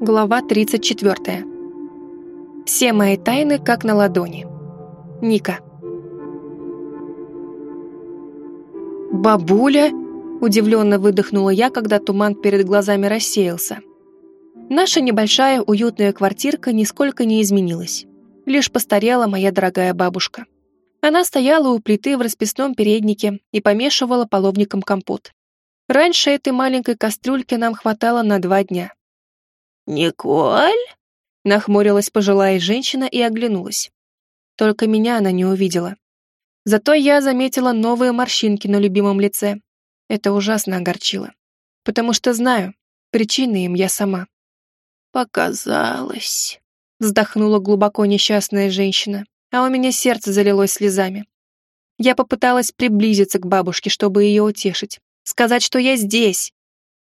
Глава 34. Все мои тайны как на ладони. Ника. «Бабуля!» – удивленно выдохнула я, когда туман перед глазами рассеялся. Наша небольшая уютная квартирка нисколько не изменилась. Лишь постарела моя дорогая бабушка. Она стояла у плиты в расписном переднике и помешивала половником компот. Раньше этой маленькой кастрюльки нам хватало на два дня. «Николь?» — нахмурилась пожилая женщина и оглянулась. Только меня она не увидела. Зато я заметила новые морщинки на любимом лице. Это ужасно огорчило. Потому что знаю, причиной им я сама. «Показалось», — вздохнула глубоко несчастная женщина, а у меня сердце залилось слезами. Я попыталась приблизиться к бабушке, чтобы ее утешить, сказать, что я здесь,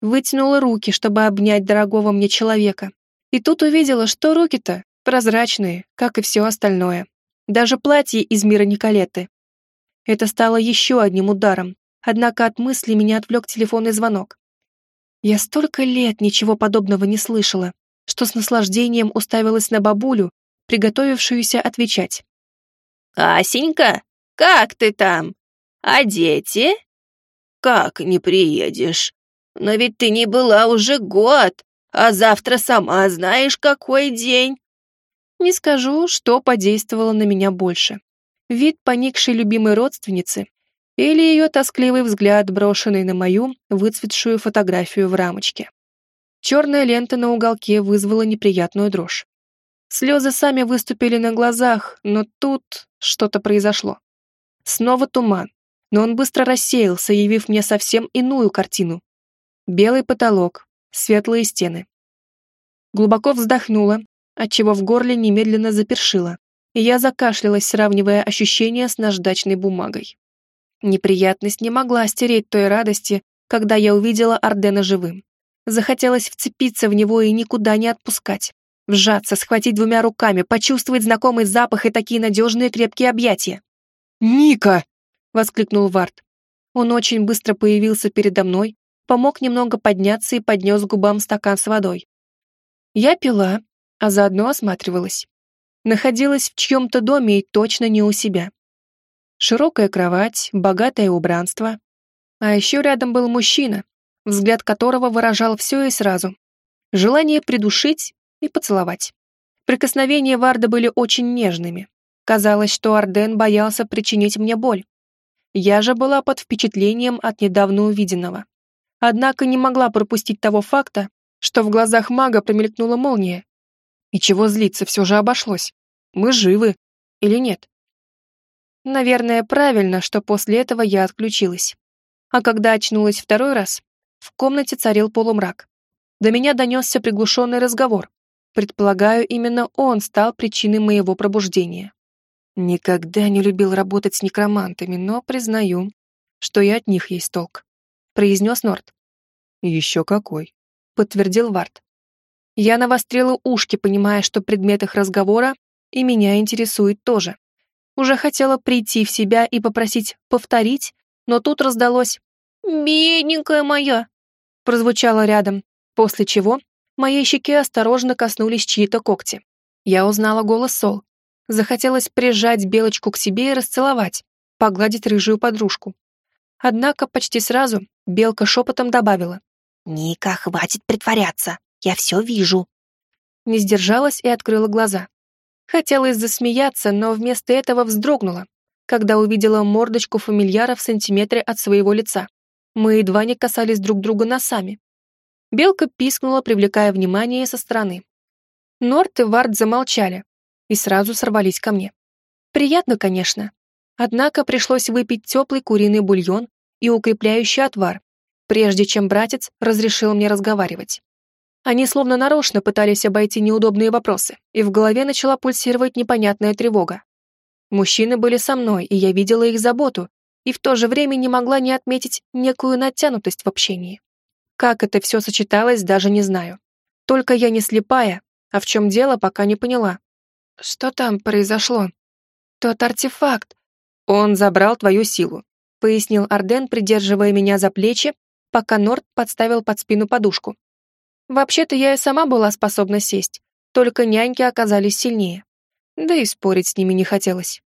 вытянула руки, чтобы обнять дорогого мне человека. И тут увидела, что руки-то прозрачные, как и все остальное. Даже платье из мира Николеты. Это стало еще одним ударом, однако от мысли меня отвлек телефонный звонок. Я столько лет ничего подобного не слышала, что с наслаждением уставилась на бабулю, приготовившуюся отвечать. «Асенька, как ты там? А дети?» «Как не приедешь? Но ведь ты не была уже год, а завтра сама знаешь, какой день. Не скажу, что подействовало на меня больше. Вид поникшей любимой родственницы или ее тоскливый взгляд, брошенный на мою выцветшую фотографию в рамочке. Черная лента на уголке вызвала неприятную дрожь. Слезы сами выступили на глазах, но тут что-то произошло. Снова туман, но он быстро рассеялся, явив мне совсем иную картину. Белый потолок, светлые стены. Глубоко вздохнула, отчего в горле немедленно запершило, и я закашлялась, сравнивая ощущения с наждачной бумагой. Неприятность не могла стереть той радости, когда я увидела Ардена живым. Захотелось вцепиться в него и никуда не отпускать. Вжаться, схватить двумя руками, почувствовать знакомый запах и такие надежные крепкие объятия. «Ника!» — воскликнул Вард. Он очень быстро появился передо мной, помог немного подняться и поднес губам стакан с водой. Я пила, а заодно осматривалась. Находилась в чьем-то доме и точно не у себя. Широкая кровать, богатое убранство. А еще рядом был мужчина, взгляд которого выражал все и сразу. Желание придушить и поцеловать. Прикосновения Варда были очень нежными. Казалось, что Арден боялся причинить мне боль. Я же была под впечатлением от недавно увиденного. Однако не могла пропустить того факта, что в глазах мага промелькнула молния. И чего злиться, все же обошлось. Мы живы. Или нет? Наверное, правильно, что после этого я отключилась. А когда очнулась второй раз, в комнате царил полумрак. До меня донесся приглушенный разговор. Предполагаю, именно он стал причиной моего пробуждения. Никогда не любил работать с некромантами, но признаю, что и от них есть толк произнес Норт. «Еще какой», — подтвердил Вард. Я навострила ушки, понимая, что предмет их разговора и меня интересует тоже. Уже хотела прийти в себя и попросить повторить, но тут раздалось «Бедненькая моя!» прозвучало рядом, после чего моей щеке осторожно коснулись чьи-то когти. Я узнала голос Сол. Захотелось прижать Белочку к себе и расцеловать, погладить рыжую подружку. Однако почти сразу Белка шепотом добавила. «Ника, хватит притворяться, я все вижу». Не сдержалась и открыла глаза. Хотелось засмеяться, но вместо этого вздрогнула, когда увидела мордочку фамильяра в сантиметре от своего лица. Мы едва не касались друг друга носами. Белка пискнула, привлекая внимание со стороны. Норт и Вард замолчали и сразу сорвались ко мне. Приятно, конечно. Однако пришлось выпить теплый куриный бульон и укрепляющий отвар, прежде чем братец разрешил мне разговаривать. Они словно нарочно пытались обойти неудобные вопросы, и в голове начала пульсировать непонятная тревога. Мужчины были со мной, и я видела их заботу, и в то же время не могла не отметить некую натянутость в общении. Как это все сочеталось, даже не знаю. Только я не слепая, а в чем дело, пока не поняла. Что там произошло? Тот артефакт. Он забрал твою силу, пояснил Арден, придерживая меня за плечи, пока Норд подставил под спину подушку. Вообще-то я и сама была способна сесть, только няньки оказались сильнее. Да и спорить с ними не хотелось.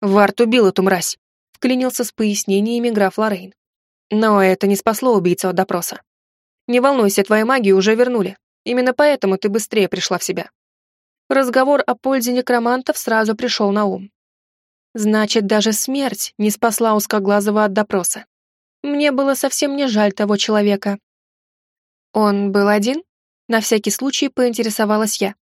«Варт убил эту мразь», — вклинился с пояснениями граф Лорейн. Но это не спасло убийцу от допроса. Не волнуйся, твою магию уже вернули. Именно поэтому ты быстрее пришла в себя. Разговор о пользе некромантов сразу пришел на ум. Значит, даже смерть не спасла узкоглазого от допроса. Мне было совсем не жаль того человека. Он был один? На всякий случай поинтересовалась я.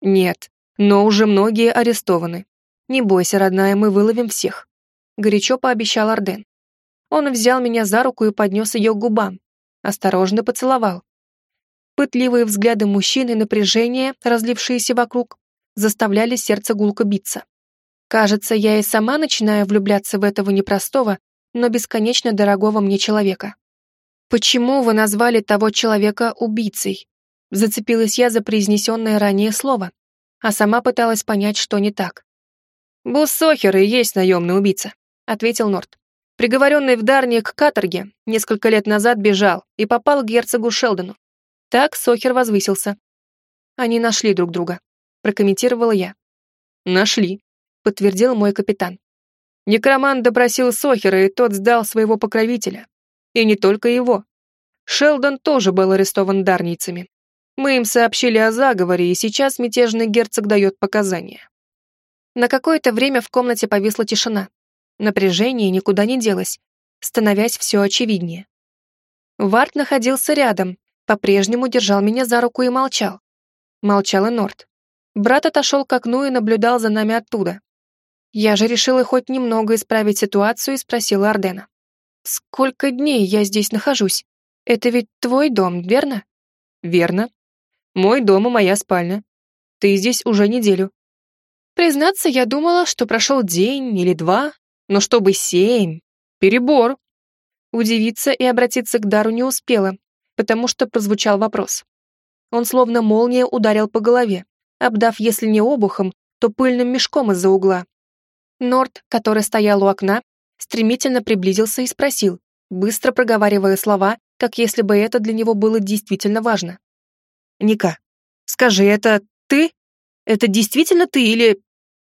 Нет, но уже многие арестованы. Не бойся, родная, мы выловим всех. Горячо пообещал Арден. Он взял меня за руку и поднес ее к губам. Осторожно поцеловал. Пытливые взгляды мужчины и напряжение, разлившиеся вокруг, заставляли сердце гулко биться. Кажется, я и сама начинаю влюбляться в этого непростого, но бесконечно дорогого мне человека. «Почему вы назвали того человека убийцей?» Зацепилась я за произнесенное ранее слово, а сама пыталась понять, что не так. «Босс Сохер и есть наемный убийца», — ответил Норт. Приговоренный в Дарне к каторге несколько лет назад бежал и попал к герцогу Шелдону. Так Сохер возвысился. Они нашли друг друга, прокомментировала я. Нашли, подтвердил мой капитан. Некромант допросил Сохера, и тот сдал своего покровителя. И не только его. Шелдон тоже был арестован дарнийцами. Мы им сообщили о заговоре, и сейчас мятежный герцог дает показания. На какое-то время в комнате повисла тишина. Напряжение никуда не делось, становясь все очевиднее. Варт находился рядом, по-прежнему держал меня за руку и молчал. Молчал и Норт. Брат отошел к окну и наблюдал за нами оттуда. Я же решила хоть немного исправить ситуацию и спросила Ардена. «Сколько дней я здесь нахожусь? Это ведь твой дом, верно?» «Верно. Мой дом и моя спальня. Ты здесь уже неделю». Признаться, я думала, что прошел день или два, но чтобы семь... Перебор. Удивиться и обратиться к Дару не успела, потому что прозвучал вопрос. Он словно молния ударил по голове, обдав, если не обухом, то пыльным мешком из-за угла. Норт, который стоял у окна, стремительно приблизился и спросил, быстро проговаривая слова, как если бы это для него было действительно важно. «Ника, скажи, это ты? Это действительно ты или...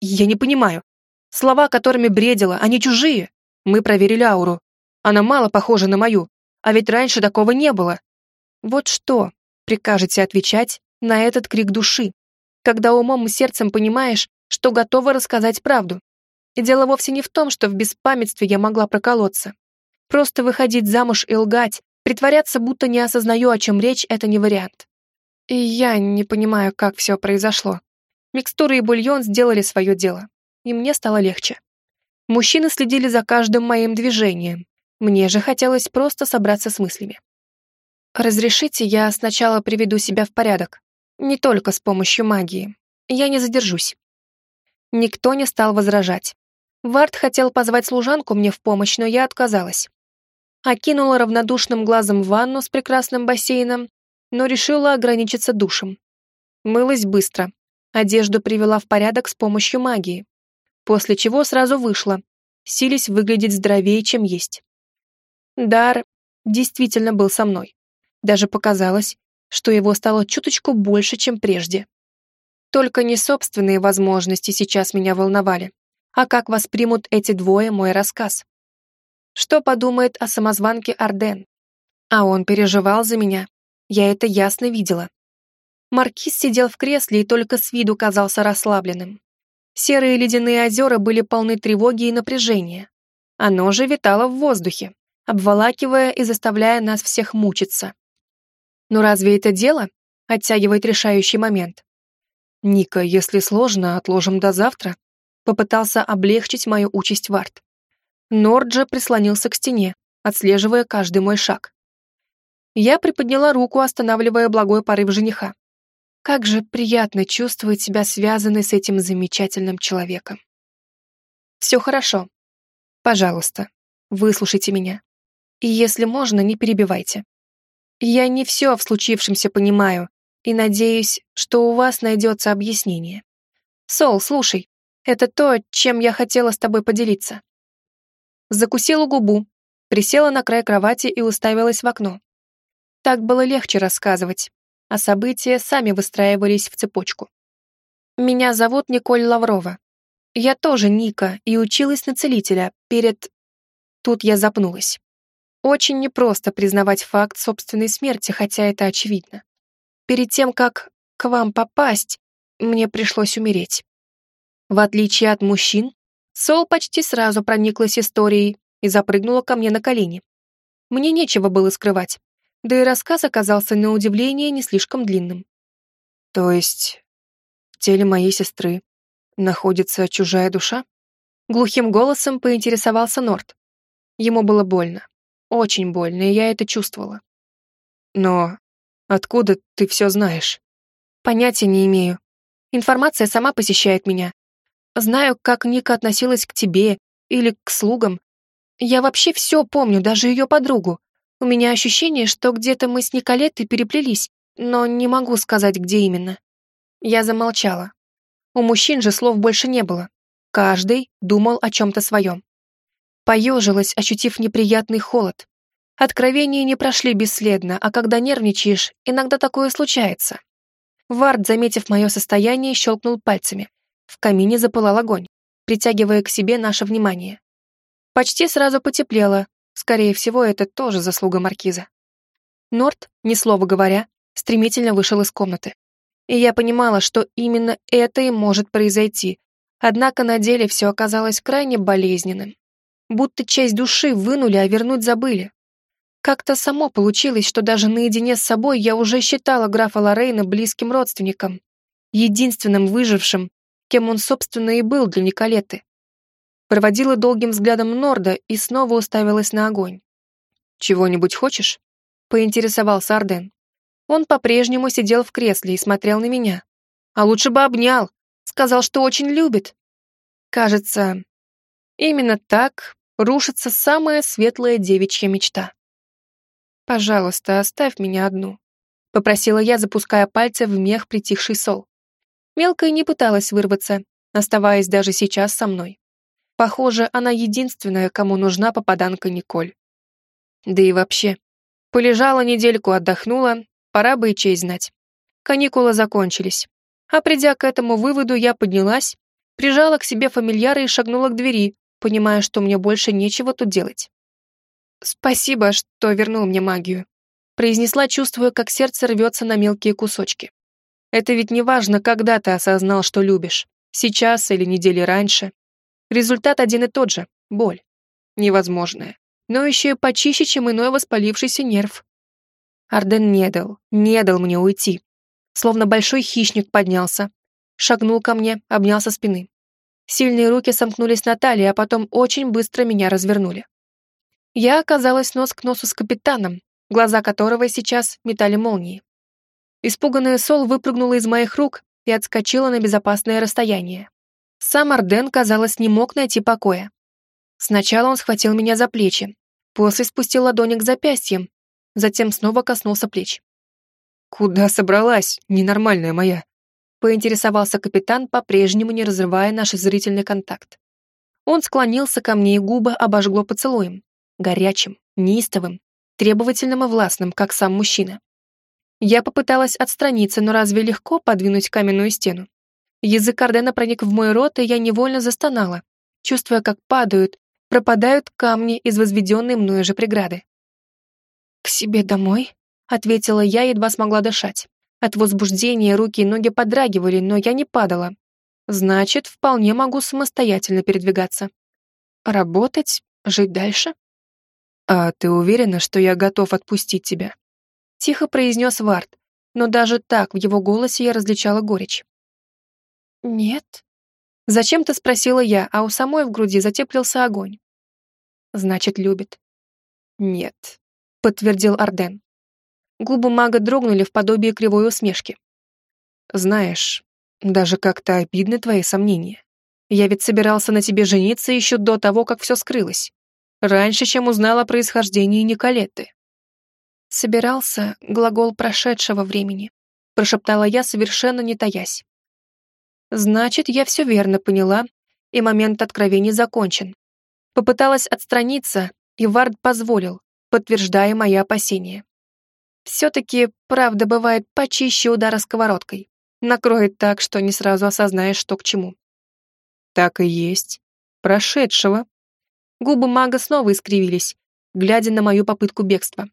Я не понимаю. Слова, которыми бредила, они чужие. Мы проверили ауру. Она мало похожа на мою, а ведь раньше такого не было. Вот что прикажете отвечать на этот крик души, когда умом и сердцем понимаешь, что готова рассказать правду. И дело вовсе не в том, что в беспамятстве я могла проколоться. Просто выходить замуж и лгать, притворяться, будто не осознаю, о чем речь, это не вариант. И я не понимаю, как все произошло. Микстуры и бульон сделали свое дело и мне стало легче. Мужчины следили за каждым моим движением. Мне же хотелось просто собраться с мыслями. «Разрешите, я сначала приведу себя в порядок. Не только с помощью магии. Я не задержусь». Никто не стал возражать. Вард хотел позвать служанку мне в помощь, но я отказалась. Окинула равнодушным глазом ванну с прекрасным бассейном, но решила ограничиться душем. Мылась быстро. Одежду привела в порядок с помощью магии после чего сразу вышла, сились выглядеть здоровее, чем есть. Дар действительно был со мной. Даже показалось, что его стало чуточку больше, чем прежде. Только не собственные возможности сейчас меня волновали, а как воспримут эти двое мой рассказ. Что подумает о самозванке Арден? А он переживал за меня. Я это ясно видела. Маркиз сидел в кресле и только с виду казался расслабленным. Серые ледяные озера были полны тревоги и напряжения. Оно же витало в воздухе, обволакивая и заставляя нас всех мучиться. Но разве это дело? Оттягивает решающий момент. Ника, если сложно, отложим до завтра. Попытался облегчить мою участь Варт. Норджа прислонился к стене, отслеживая каждый мой шаг. Я приподняла руку, останавливая благой порыв жениха. Как же приятно чувствовать себя связанной с этим замечательным человеком. Все хорошо. Пожалуйста, выслушайте меня. И если можно, не перебивайте. Я не все в случившемся понимаю и надеюсь, что у вас найдется объяснение. Сол, слушай, это то, чем я хотела с тобой поделиться. Закусила губу, присела на край кровати и уставилась в окно. Так было легче рассказывать, а события сами выстраивались в цепочку. Меня зовут Николь Лаврова. Я тоже Ника и училась на целителя перед... Тут я запнулась. Очень непросто признавать факт собственной смерти, хотя это очевидно. Перед тем, как к вам попасть, мне пришлось умереть. В отличие от мужчин, Сол почти сразу прониклась историей и запрыгнула ко мне на колени. Мне нечего было скрывать, да и рассказ оказался на удивление не слишком длинным. То есть в теле моей сестры находится чужая душа? Глухим голосом поинтересовался Норт. Ему было больно. Очень больно, и я это чувствовала. Но откуда ты все знаешь? Понятия не имею. Информация сама посещает меня. Знаю, как Ника относилась к тебе или к слугам. Я вообще все помню, даже ее подругу. У меня ощущение, что где-то мы с Николеттой переплелись, но не могу сказать, где именно. Я замолчала. У мужчин же слов больше не было. Каждый думал о чем-то своем. Поежилась, ощутив неприятный холод. Откровения не прошли бесследно, а когда нервничаешь, иногда такое случается. Вард, заметив мое состояние, щелкнул пальцами. В камине запылал огонь, притягивая к себе наше внимание. Почти сразу потеплело. Скорее всего, это тоже заслуга маркиза. Норт, ни слова говоря, стремительно вышел из комнаты. И я понимала, что именно это и может произойти. Однако на деле все оказалось крайне болезненным будто часть души вынули, а вернуть забыли. Как-то само получилось, что даже наедине с собой я уже считала графа Лорейна близким родственником, единственным выжившим, кем он, собственно, и был для Николеты. Проводила долгим взглядом Норда и снова уставилась на огонь. «Чего-нибудь хочешь?» — поинтересовался Арден. Он по-прежнему сидел в кресле и смотрел на меня. А лучше бы обнял, сказал, что очень любит. Кажется, именно так рушится самая светлая девичья мечта. «Пожалуйста, оставь меня одну», — попросила я, запуская пальцы в мех притихший сол. Мелкая не пыталась вырваться, оставаясь даже сейчас со мной. Похоже, она единственная, кому нужна попаданка Николь. Да и вообще, полежала недельку, отдохнула, пора бы и честь знать. Каникулы закончились. А придя к этому выводу, я поднялась, прижала к себе фамильяра и шагнула к двери, понимая, что мне больше нечего тут делать. «Спасибо, что вернул мне магию», произнесла, чувствуя, как сердце рвется на мелкие кусочки. Это ведь не важно, когда ты осознал, что любишь, сейчас или недели раньше. Результат один и тот же — боль. Невозможная. Но еще и почище, чем иной воспалившийся нерв. Арден не дал, не дал мне уйти. Словно большой хищник поднялся, шагнул ко мне, обнял со спины. Сильные руки сомкнулись на талии, а потом очень быстро меня развернули. Я оказалась нос к носу с капитаном, глаза которого сейчас метали молнии. Испуганная Сол выпрыгнула из моих рук и отскочила на безопасное расстояние. Сам Арден, казалось, не мог найти покоя. Сначала он схватил меня за плечи, после спустил ладони к запястьям, затем снова коснулся плеч. «Куда собралась, ненормальная моя?» поинтересовался капитан, по-прежнему не разрывая наш зрительный контакт. Он склонился ко мне и губы обожгло поцелуем. Горячим, неистовым, требовательным и властным, как сам мужчина. Я попыталась отстраниться, но разве легко подвинуть каменную стену? Язык Ардена проник в мой рот, и я невольно застонала, чувствуя, как падают, пропадают камни из возведенной мною же преграды. «К себе домой?» — ответила я, едва смогла дышать. От возбуждения руки и ноги подрагивали, но я не падала. Значит, вполне могу самостоятельно передвигаться. Работать? Жить дальше? «А ты уверена, что я готов отпустить тебя?» Тихо произнес Вард, но даже так в его голосе я различала горечь. «Нет». Зачем-то спросила я, а у самой в груди затеплился огонь. «Значит, любит». «Нет», — подтвердил Арден. Губы мага дрогнули в подобие кривой усмешки. «Знаешь, даже как-то обидны твои сомнения. Я ведь собирался на тебе жениться еще до того, как все скрылось. Раньше, чем узнал о происхождении Николетты». «Собирался» — глагол прошедшего времени, прошептала я, совершенно не таясь. «Значит, я все верно поняла, и момент откровений закончен». Попыталась отстраниться, и Вард позволил, подтверждая мои опасения. Все-таки правда бывает почище удара сковородкой. Накроет так, что не сразу осознаешь, что к чему. Так и есть. Прошедшего. Губы мага снова искривились, глядя на мою попытку бегства.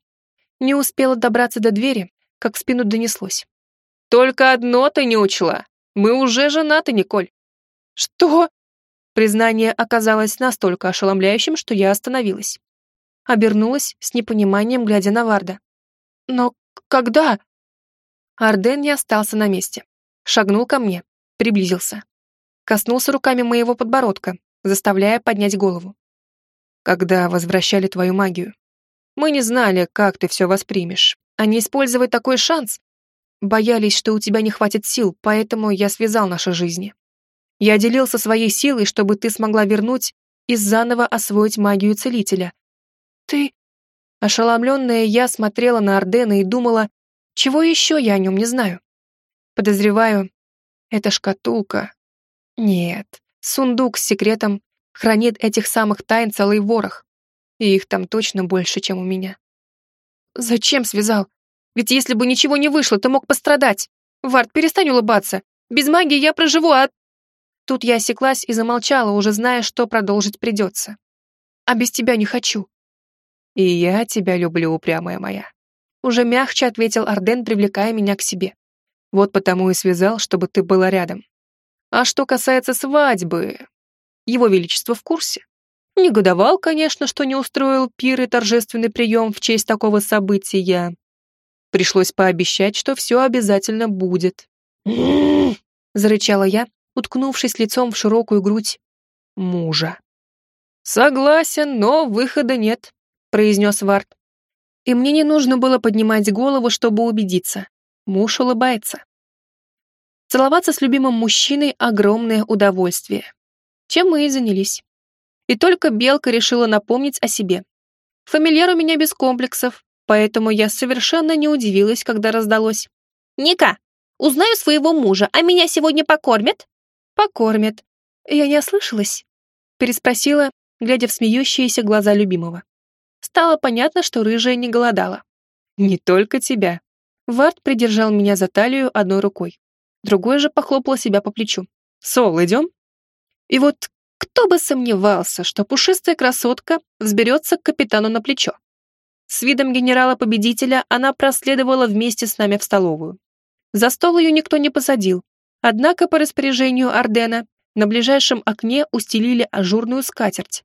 Не успела добраться до двери, как в спину донеслось. «Только одно ты не учла. Мы уже женаты, Николь». «Что?» Признание оказалось настолько ошеломляющим, что я остановилась. Обернулась с непониманием, глядя на Варда. «Но когда?» Арден не остался на месте. Шагнул ко мне, приблизился. Коснулся руками моего подбородка, заставляя поднять голову. «Когда возвращали твою магию?» Мы не знали, как ты все воспримешь. А не использовать такой шанс. Боялись, что у тебя не хватит сил, поэтому я связал наши жизни. Я делился своей силой, чтобы ты смогла вернуть и заново освоить магию целителя. Ты... Ошеломленная, я смотрела на Ордена и думала, чего еще я о нем не знаю. Подозреваю, это шкатулка. Нет, сундук с секретом хранит этих самых тайн целый ворох и их там точно больше, чем у меня. Зачем связал? Ведь если бы ничего не вышло, ты мог пострадать. Вард, перестань улыбаться. Без магии я проживу, а... Тут я осеклась и замолчала, уже зная, что продолжить придется. А без тебя не хочу. И я тебя люблю, упрямая моя. Уже мягче ответил Арден, привлекая меня к себе. Вот потому и связал, чтобы ты была рядом. А что касается свадьбы, его величество в курсе. Негодовал, конечно, что не устроил пир и торжественный прием в честь такого события. Пришлось пообещать, что все обязательно будет. зарычала я, уткнувшись лицом в широкую грудь мужа. «Согласен, но выхода нет», — произнес Варт. И мне не нужно было поднимать голову, чтобы убедиться. Муж улыбается. Целоваться с любимым мужчиной — огромное удовольствие. Чем мы и занялись. И только Белка решила напомнить о себе. Фамильяр у меня без комплексов, поэтому я совершенно не удивилась, когда раздалось. «Ника, узнаю своего мужа, а меня сегодня покормят?» «Покормят. Я не ослышалась?» Переспросила, глядя в смеющиеся глаза любимого. Стало понятно, что рыжая не голодала. «Не только тебя». Вард придержал меня за талию одной рукой. Другой же похлопал себя по плечу. «Сол, идем?» И вот кто бы сомневался, что пушистая красотка взберется к капитану на плечо. С видом генерала-победителя она проследовала вместе с нами в столовую. За стол ее никто не посадил, однако по распоряжению Ардена на ближайшем окне устелили ажурную скатерть,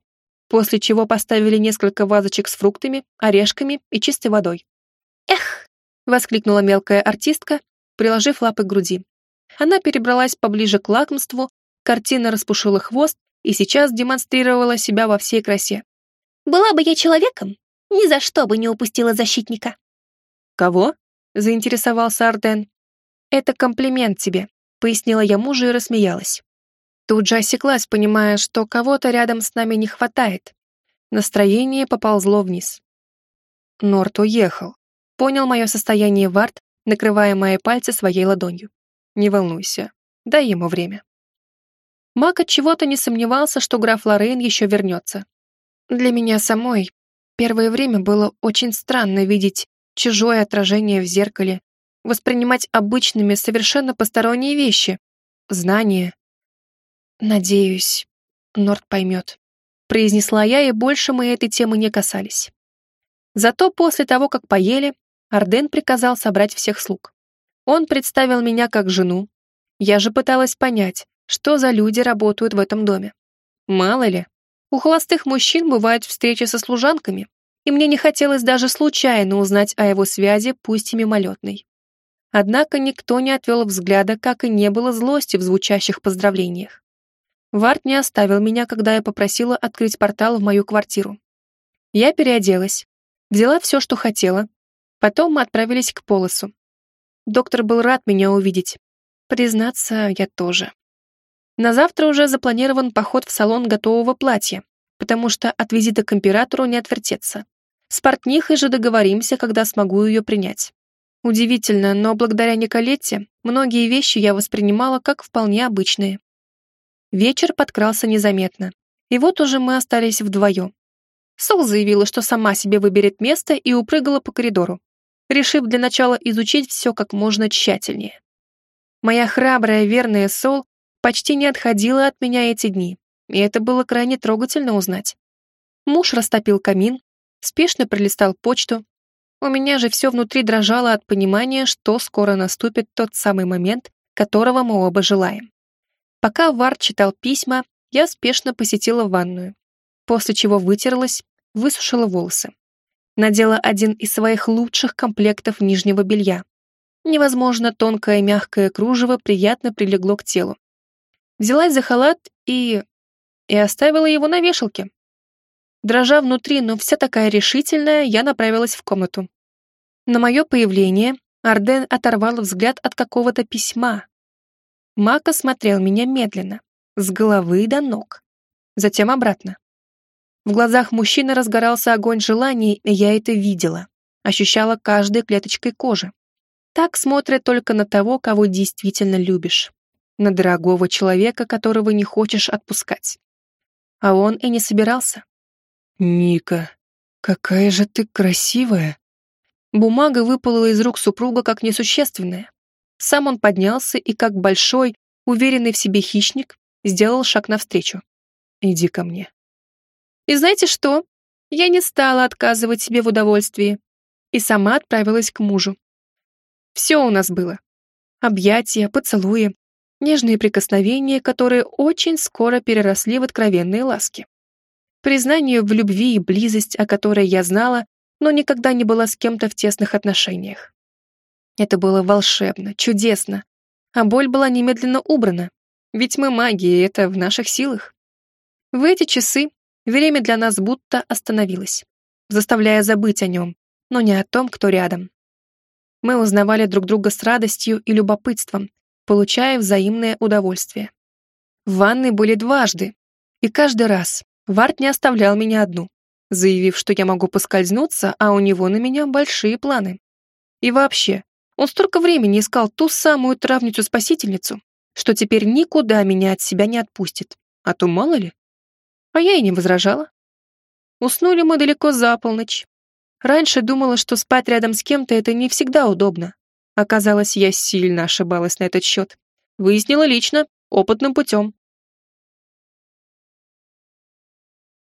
после чего поставили несколько вазочек с фруктами, орешками и чистой водой. «Эх!» — воскликнула мелкая артистка, приложив лапы к груди. Она перебралась поближе к лакомству, картина распушила хвост и сейчас демонстрировала себя во всей красе. «Была бы я человеком, ни за что бы не упустила защитника». «Кого?» — заинтересовался Арден. «Это комплимент тебе», — пояснила я мужу и рассмеялась. Тут же осеклась, понимая, что кого-то рядом с нами не хватает. Настроение поползло вниз. Норт уехал. Понял мое состояние Вард, накрывая мои пальцы своей ладонью. Не волнуйся, дай ему время. Мак от чего-то не сомневался, что граф Лорейн еще вернется. Для меня самой первое время было очень странно видеть чужое отражение в зеркале, воспринимать обычными совершенно посторонние вещи, знания. Надеюсь, Норд поймет. Произнесла я, и больше мы этой темы не касались. Зато после того, как поели, Арден приказал собрать всех слуг. Он представил меня как жену. Я же пыталась понять, что за люди работают в этом доме. Мало ли, у холостых мужчин бывают встречи со служанками, и мне не хотелось даже случайно узнать о его связи, пусть и мимолетной. Однако никто не отвел взгляда, как и не было злости в звучащих поздравлениях. Варт не оставил меня, когда я попросила открыть портал в мою квартиру. Я переоделась, взяла все, что хотела. Потом мы отправились к Полосу. Доктор был рад меня увидеть. Признаться, я тоже. На завтра уже запланирован поход в салон готового платья, потому что от визита к императору не отвертеться. С портнихой же договоримся, когда смогу ее принять. Удивительно, но благодаря Николетте многие вещи я воспринимала как вполне обычные. Вечер подкрался незаметно, и вот уже мы остались вдвоем. Сол заявила, что сама себе выберет место и упрыгала по коридору. решив для начала изучить все как можно тщательнее. Моя храбрая, верная Сол почти не отходила от меня эти дни, и это было крайне трогательно узнать. Муж растопил камин, спешно пролистал почту. У меня же все внутри дрожало от понимания, что скоро наступит тот самый момент, которого мы оба желаем. Пока Вард читал письма, я спешно посетила ванную, после чего вытерлась, высушила волосы. Надела один из своих лучших комплектов нижнего белья. Невозможно тонкое мягкое кружево приятно прилегло к телу. Взялась за халат и... и оставила его на вешалке. Дрожа внутри, но вся такая решительная, я направилась в комнату. На мое появление Арден оторвал взгляд от какого-то письма. Мака смотрел меня медленно, с головы до ног. Затем обратно. В глазах мужчины разгорался огонь желаний, и я это видела. Ощущала каждой клеточкой кожи. Так смотрят только на того, кого действительно любишь. На дорогого человека, которого не хочешь отпускать. А он и не собирался. «Ника, какая же ты красивая!» Бумага выпала из рук супруга как несущественная. Сам он поднялся и, как большой, уверенный в себе хищник, сделал шаг навстречу. «Иди ко мне». И знаете что? Я не стала отказывать себе в удовольствии и сама отправилась к мужу. Все у нас было. Объятия, поцелуи, нежные прикосновения, которые очень скоро переросли в откровенные ласки признанию в любви и близость, о которой я знала, но никогда не была с кем-то в тесных отношениях. Это было волшебно, чудесно, а боль была немедленно убрана, ведь мы маги, и это в наших силах. В эти часы время для нас будто остановилось, заставляя забыть о нем, но не о том, кто рядом. Мы узнавали друг друга с радостью и любопытством, получая взаимное удовольствие. В ванной были дважды, и каждый раз Варт не оставлял меня одну, заявив, что я могу поскользнуться, а у него на меня большие планы. И вообще, он столько времени искал ту самую травницу-спасительницу, что теперь никуда меня от себя не отпустит. А то мало ли. А я и не возражала. Уснули мы далеко за полночь. Раньше думала, что спать рядом с кем-то это не всегда удобно. Оказалось, я сильно ошибалась на этот счет. Выяснила лично, опытным путем.